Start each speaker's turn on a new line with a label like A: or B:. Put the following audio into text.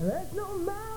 A: That's not mine.